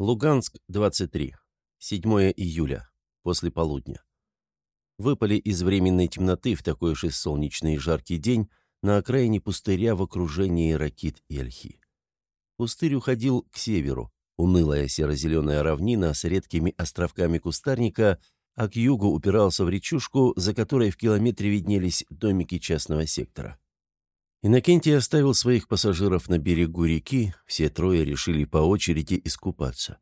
Луганск, 23. 7 июля. После полудня. Выпали из временной темноты в такой же солнечный и жаркий день на окраине пустыря в окружении ракит и ольхи. Пустырь уходил к северу, унылая серо-зеленая равнина с редкими островками кустарника, а к югу упирался в речушку, за которой в километре виднелись домики частного сектора. Иннокентий оставил своих пассажиров на берегу реки, все трое решили по очереди искупаться.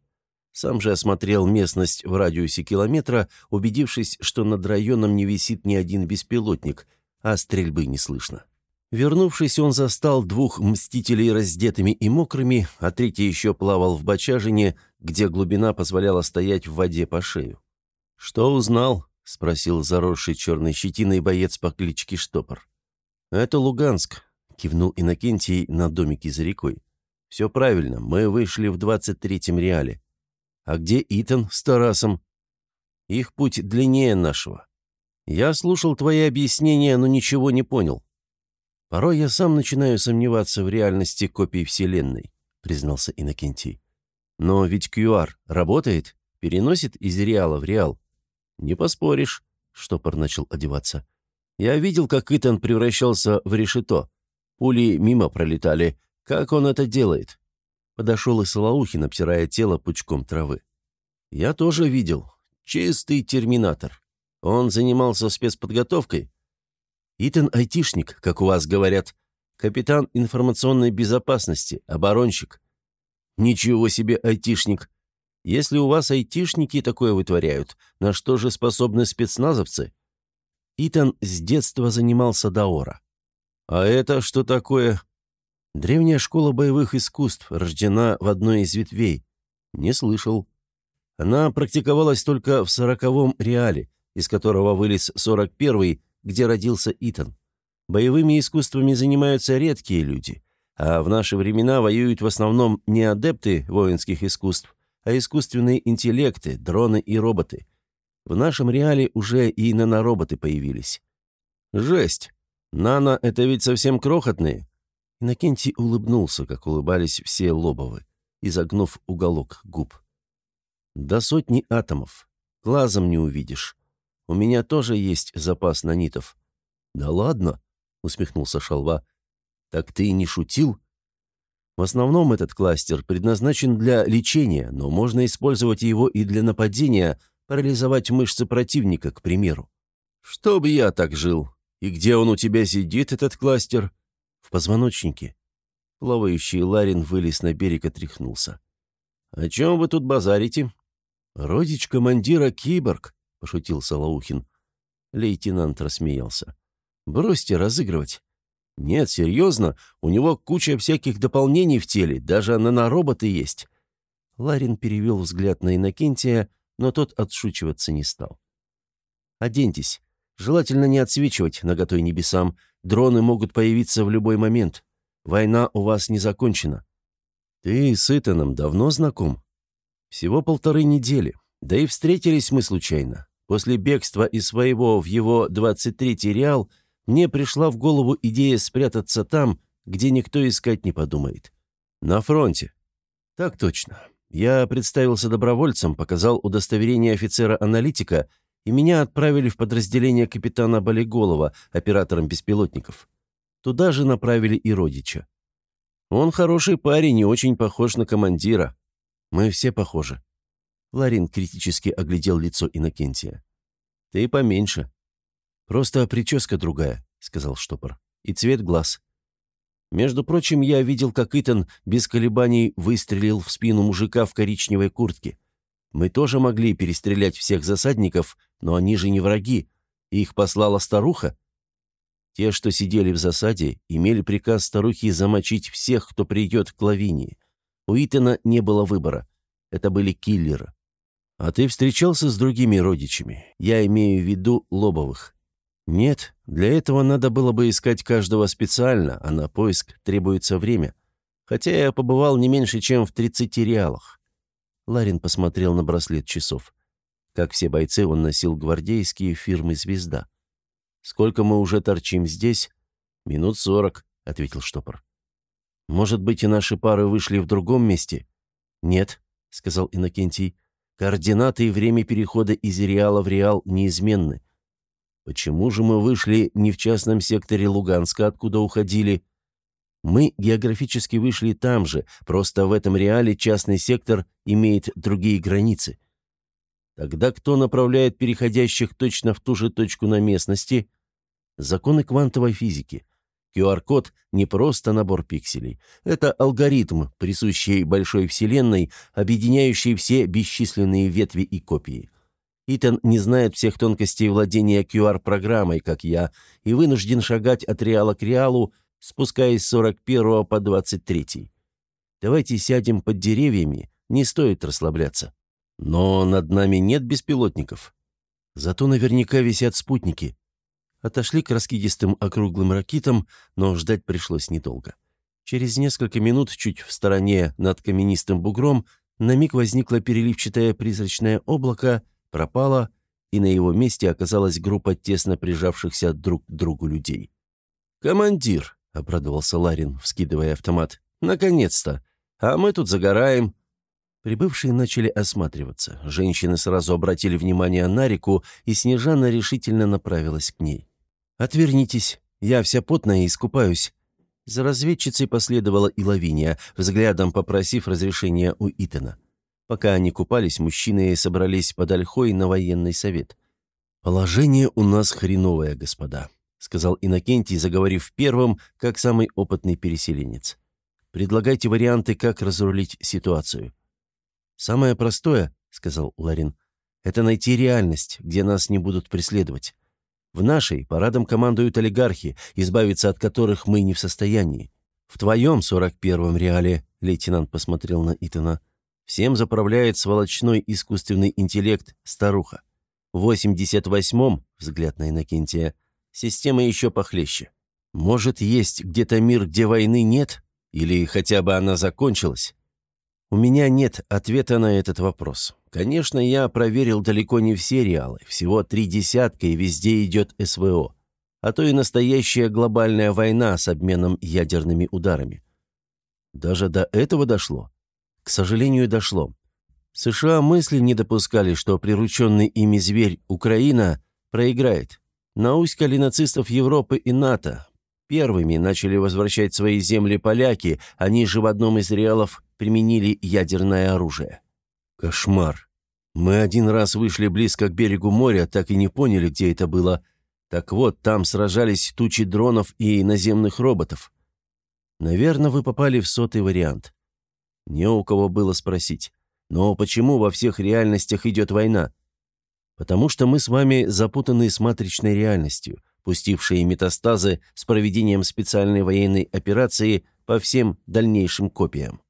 Сам же осмотрел местность в радиусе километра, убедившись, что над районом не висит ни один беспилотник, а стрельбы не слышно. Вернувшись, он застал двух мстителей раздетыми и мокрыми, а третий еще плавал в бочажине, где глубина позволяла стоять в воде по шею. «Что узнал?» — спросил заросший черной щетиной боец по кличке Штопор. «Это Луганск кивнул Иннокентий на домике за рекой. «Все правильно, мы вышли в двадцать третьем реале. А где Итан с Тарасом?» «Их путь длиннее нашего. Я слушал твои объяснения, но ничего не понял. Порой я сам начинаю сомневаться в реальности копий Вселенной», — признался Иннокентий. «Но ведь QR работает, переносит из реала в реал. Не поспоришь», — штопор начал одеваться. «Я видел, как Итан превращался в решето. Пули мимо пролетали. Как он это делает?» Подошел и Солоухин, обтирая тело пучком травы. «Я тоже видел. Чистый терминатор. Он занимался спецподготовкой. Итан айтишник, как у вас говорят. Капитан информационной безопасности, оборонщик. Ничего себе айтишник. Если у вас айтишники такое вытворяют, на что же способны спецназовцы? Итан с детства занимался даора. «А это что такое?» «Древняя школа боевых искусств, рождена в одной из ветвей». «Не слышал». Она практиковалась только в сороковом реале, из которого вылез сорок первый, где родился Итан. Боевыми искусствами занимаются редкие люди, а в наши времена воюют в основном не адепты воинских искусств, а искусственные интеллекты, дроны и роботы. В нашем реале уже и нанороботы появились. Жесть! Нано — это ведь совсем крохотные». Иннокентий улыбнулся, как улыбались все лобовы, изогнув уголок губ. «До сотни атомов. Глазом не увидишь. У меня тоже есть запас нанитов». «Да ладно», — усмехнулся Шалва. «Так ты не шутил?» В основном этот кластер предназначен для лечения, но можно использовать его и для нападения, парализовать мышцы противника, к примеру. «Чтоб я так жил», «И где он у тебя сидит, этот кластер?» «В позвоночнике». Плавающий Ларин вылез на берег и тряхнулся. «О чем вы тут базарите?» «Родич командира Киборг», — пошутил Салаухин. Лейтенант рассмеялся. «Бросьте разыгрывать». «Нет, серьезно, у него куча всяких дополнений в теле, даже нанороботы есть». Ларин перевел взгляд на Иннокентия, но тот отшучиваться не стал. «Оденьтесь. Желательно не отсвечивать наготой небесам. Дроны могут появиться в любой момент. Война у вас не закончена. Ты с Итаном давно знаком? Всего полторы недели. Да и встретились мы случайно. После бегства из своего в его 23-й реал мне пришла в голову идея спрятаться там, где никто искать не подумает. На фронте. Так точно. Я представился добровольцем, показал удостоверение офицера-аналитика и меня отправили в подразделение капитана Болиголова, оператором беспилотников. Туда же направили и родича. Он хороший парень и очень похож на командира. Мы все похожи. Ларин критически оглядел лицо Иннокентия. «Ты поменьше». «Просто прическа другая», — сказал штопор. «И цвет глаз». Между прочим, я видел, как Итан без колебаний выстрелил в спину мужика в коричневой куртке. Мы тоже могли перестрелять всех засадников, но они же не враги. Их послала старуха. Те, что сидели в засаде, имели приказ старухи замочить всех, кто придет к Лавинии. У Итана не было выбора. Это были киллеры. А ты встречался с другими родичами? Я имею в виду Лобовых. Нет, для этого надо было бы искать каждого специально, а на поиск требуется время. Хотя я побывал не меньше, чем в 30 реалах. Ларин посмотрел на браслет часов. Как все бойцы, он носил гвардейские фирмы «Звезда». «Сколько мы уже торчим здесь?» «Минут сорок», — ответил штопор. «Может быть, и наши пары вышли в другом месте?» «Нет. — сказал Иннокентий. «Координаты и время перехода из реала в реал неизменны. Почему же мы вышли не в частном секторе Луганска, откуда уходили? Мы географически вышли там же, просто в этом реале частный сектор имеет другие границы. Тогда кто направляет переходящих точно в ту же точку на местности? Законы квантовой физики. QR-код – не просто набор пикселей. Это алгоритм, присущий большой Вселенной, объединяющий все бесчисленные ветви и копии. Итан не знает всех тонкостей владения QR-программой, как я, и вынужден шагать от реала к реалу, спускаясь с 41 по 23. Давайте сядем под деревьями, не стоит расслабляться. Но над нами нет беспилотников. Зато наверняка висят спутники. Отошли к раскидистым округлым ракитам, но ждать пришлось недолго. Через несколько минут чуть в стороне над каменистым бугром на миг возникло переливчатое призрачное облако, пропало, и на его месте оказалась группа тесно прижавшихся друг к другу людей. «Командир!» — обрадовался Ларин, вскидывая автомат. «Наконец-то! А мы тут загораем!» Прибывшие начали осматриваться. Женщины сразу обратили внимание на реку, и Снежана решительно направилась к ней. «Отвернитесь, я вся потная и искупаюсь». За разведчицей последовала и Лавиния, взглядом попросив разрешения у Итана. Пока они купались, мужчины собрались под ольхой на военный совет. «Положение у нас хреновое, господа», — сказал Иннокентий, заговорив первым, как самый опытный переселенец. «Предлагайте варианты, как разрулить ситуацию». «Самое простое», — сказал Ларин, — «это найти реальность, где нас не будут преследовать. В нашей парадом командуют олигархи, избавиться от которых мы не в состоянии. В твоем сорок первом реале, лейтенант посмотрел на Итана, всем заправляет сволочной искусственный интеллект старуха. В восемьдесят восьмом, взгляд на Иннокентия, система еще похлеще. Может, есть где-то мир, где войны нет? Или хотя бы она закончилась? У меня нет ответа на этот вопрос. Конечно, я проверил далеко не все реалы, всего три десятка, и везде идет СВО. А то и настоящая глобальная война с обменом ядерными ударами. Даже до этого дошло. К сожалению, дошло. США мысли не допускали, что прирученный ими зверь Украина проиграет. Науськали нацистов Европы и НАТО. Первыми начали возвращать свои земли поляки, они же в одном из реалов применили ядерное оружие. Кошмар. Мы один раз вышли близко к берегу моря, так и не поняли, где это было. Так вот, там сражались тучи дронов и наземных роботов. Наверное, вы попали в сотый вариант. Не у кого было спросить. Но почему во всех реальностях идет война? Потому что мы с вами запутаны с матричной реальностью, пустившие метастазы с проведением специальной военной операции по всем дальнейшим копиям.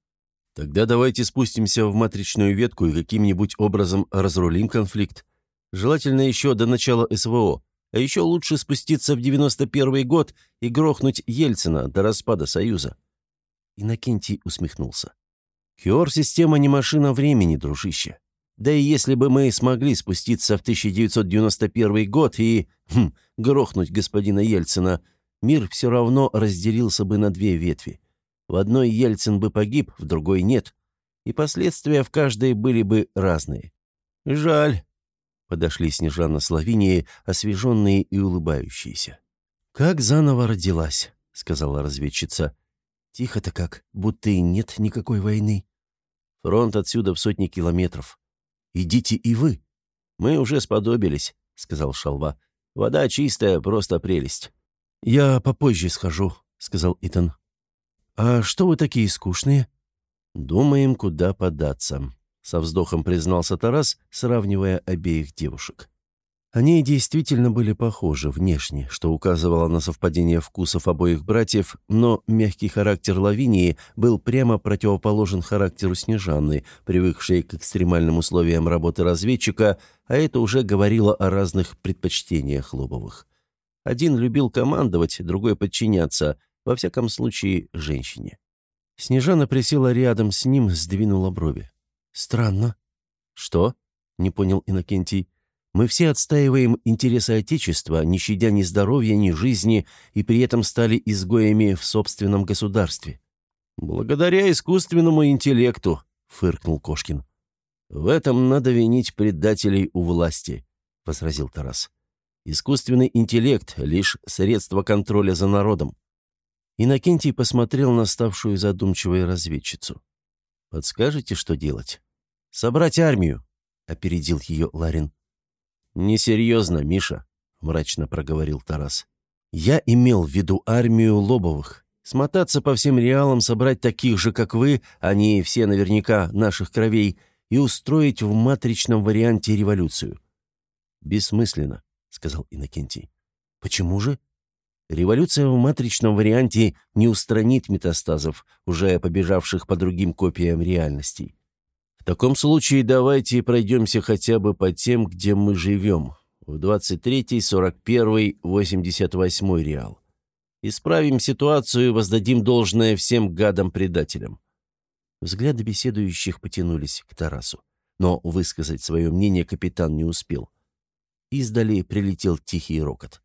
Тогда давайте спустимся в матричную ветку и каким-нибудь образом разрулим конфликт. Желательно еще до начала СВО. А еще лучше спуститься в 91 год и грохнуть Ельцина до распада Союза. Иннокентий усмехнулся. Хиор-система не машина времени, дружище. Да и если бы мы смогли спуститься в 1991 год и хм, грохнуть господина Ельцина, мир все равно разделился бы на две ветви. В одной Ельцин бы погиб, в другой нет. И последствия в каждой были бы разные. Жаль. Подошли Снежана с Лавинией, освеженные и улыбающиеся. «Как заново родилась», — сказала разведчица. «Тихо-то как, будто и нет никакой войны. Фронт отсюда в сотни километров. Идите и вы». «Мы уже сподобились», — сказал Шалва. «Вода чистая, просто прелесть». «Я попозже схожу», — сказал Итан. «А что вы такие скучные?» «Думаем, куда податься», — со вздохом признался Тарас, сравнивая обеих девушек. Они действительно были похожи внешне, что указывало на совпадение вкусов обоих братьев, но мягкий характер Лавинии был прямо противоположен характеру Снежаны, привыкшей к экстремальным условиям работы разведчика, а это уже говорило о разных предпочтениях Лобовых. Один любил командовать, другой подчиняться, во всяком случае, женщине. Снежана присела рядом с ним, сдвинула брови. «Странно». «Что?» — не понял Иннокентий. «Мы все отстаиваем интересы Отечества, не щадя ни здоровья, ни жизни, и при этом стали изгоями в собственном государстве». «Благодаря искусственному интеллекту», — фыркнул Кошкин. «В этом надо винить предателей у власти», — возразил Тарас. «Искусственный интеллект — лишь средство контроля за народом». Иннокентий посмотрел на ставшую задумчивой разведчицу. «Подскажете, что делать?» «Собрать армию», — опередил ее Ларин. «Несерьезно, Миша», — мрачно проговорил Тарас. «Я имел в виду армию Лобовых. Смотаться по всем реалам, собрать таких же, как вы, они все наверняка наших кровей, и устроить в матричном варианте революцию». «Бессмысленно», — сказал Иннокентий. «Почему же?» Революция в матричном варианте не устранит метастазов, уже побежавших по другим копиям реальностей. Таком случае давайте пройдемся хотя бы по тем, где мы живем. В 23-й, 41-й, 88-й реал. Исправим ситуацию и воздадим должное всем гадам-предателям. Взгляды беседующих потянулись к Тарасу. Но высказать свое мнение капитан не успел. Издали прилетел тихий рокот.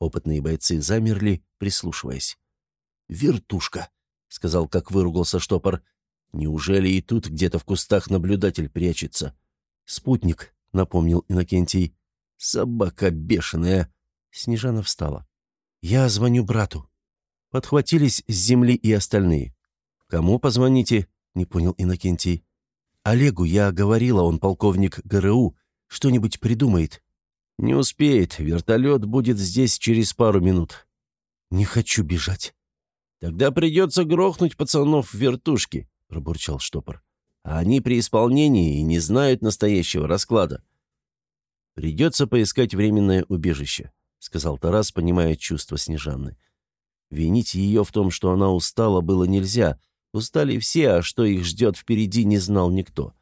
Опытные бойцы замерли, прислушиваясь. «Вертушка!» — сказал, как выругался штопор. «Неужели и тут где-то в кустах наблюдатель прячется?» «Спутник», — напомнил Иннокентий. «Собака бешеная!» Снежана встала. «Я звоню брату». Подхватились с земли и остальные. «Кому позвоните?» — не понял Иннокентий. «Олегу я говорила, он полковник ГРУ. Что-нибудь придумает». «Не успеет. Вертолет будет здесь через пару минут». «Не хочу бежать». «Тогда придется грохнуть пацанов в вертушке», — пробурчал штопор. «А они при исполнении и не знают настоящего расклада». «Придется поискать временное убежище», — сказал Тарас, понимая чувства Снежанны. Винить ее в том, что она устала, было нельзя. Устали все, а что их ждет впереди, не знал никто.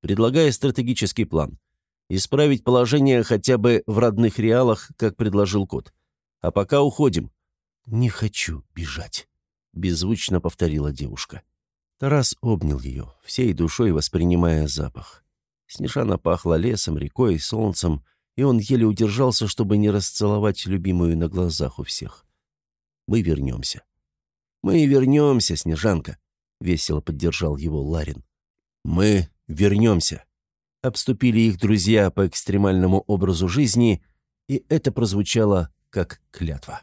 Предлагая стратегический план — Исправить положение хотя бы в родных реалах, как предложил кот. А пока уходим». «Не хочу бежать», — беззвучно повторила девушка. Тарас обнял ее, всей душой воспринимая запах. Снежана пахла лесом, рекой, солнцем, и он еле удержался, чтобы не расцеловать любимую на глазах у всех. «Мы вернемся». «Мы вернемся, Снежанка», — весело поддержал его Ларин. «Мы вернемся» обступили их друзья по экстремальному образу жизни, и это прозвучало как клятва.